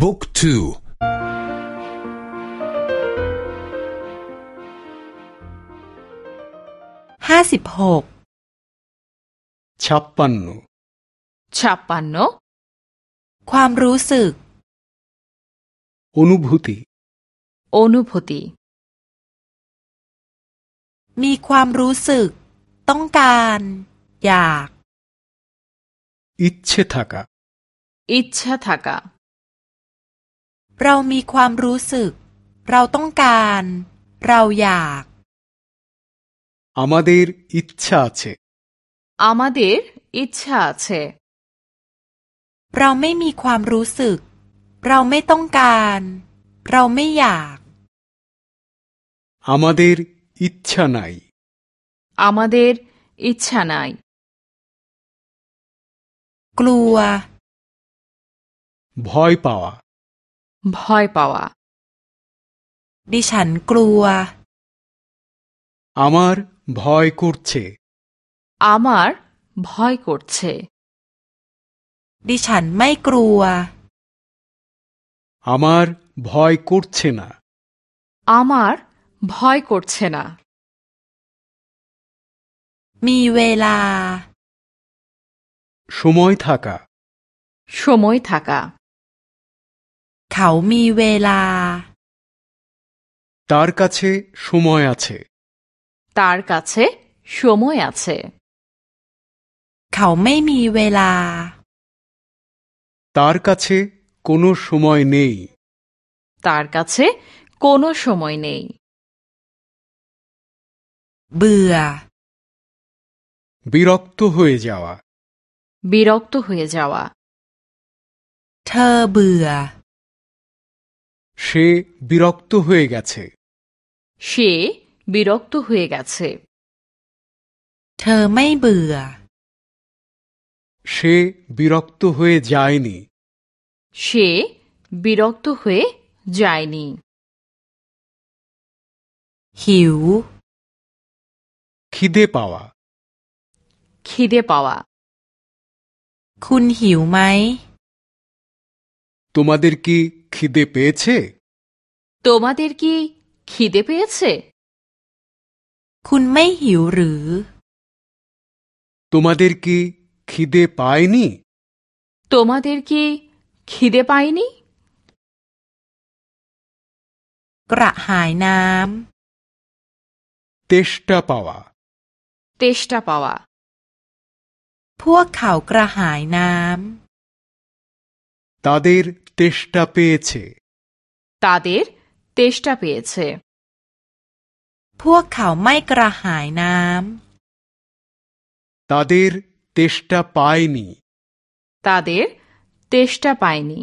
บุ๊กทูห้าสิบหกชาปันโนชาปันโนความรู้สึกอนุบุติอนุบุติ มีความรู้สึก ต้องการ อยาก อิจฉาทักะอิจฉาทักะ รามีความรู้สึก เราต้องการ เราอยาก আমাদের ইচ্ছা আছে আমাদের ইচ্ছা আছে เราไม่มีความรู้สึก เราไม่ต้องการ เราไม่อยาก আমাদের ইচ্ছা নাই আমাদের ইচ্ছা নাই กลัว ভয় পাওয়া ভয় পাওয়া ดิฉันกลัว আমার ভয় করছে আমার ভয় করছে ดิฉันไม่กลัว আমার ভয় করছে না আমার ভয় করছে না มีเวลา সময় থাকা সময় থাকা เขามีเวลา তার কাছে সময় আছে তার কাছে সময় আছে เขาไม่มีเวลา তার কাছে কোনো সময় নেই তার কাছে কোনো সময় নেই เบื่อ বিরক্ত হয়ে যাওয়া বিরক্ত হয়ে যাওয়া เธอเบื่อ সে বিরক্ত হয়ে গেছে সে বিরক্ত হয়ে গেছে เธอไม่เบื่อ সে বিরক্ত হয়ে যায়নি সে বিরক্ত হয়ে যায়নি หิว খিদে পাওয়া খিদে পাওয়া คุณหิวไหม তোমাদের কি খিদে পেয়েছে তোমাদের কি খিদে পেয়েছে คุณไม่หิวหรือ তোমাদের কি খিদে পায়নি তোমাদের কি খিদে পায়নি กระหายน้ তেষ্টা পাওয়া তেষ্টা পাওয়া ำ พวกเขากระหายน้ তাদের তেষ্টা পেয়েছে তাদের তেষ্টা পেয়েছে ำ พวกเขาไม่กระหายน้ তাদের তেষ্টা পায়নি তাদের তেষ্টা পায়নি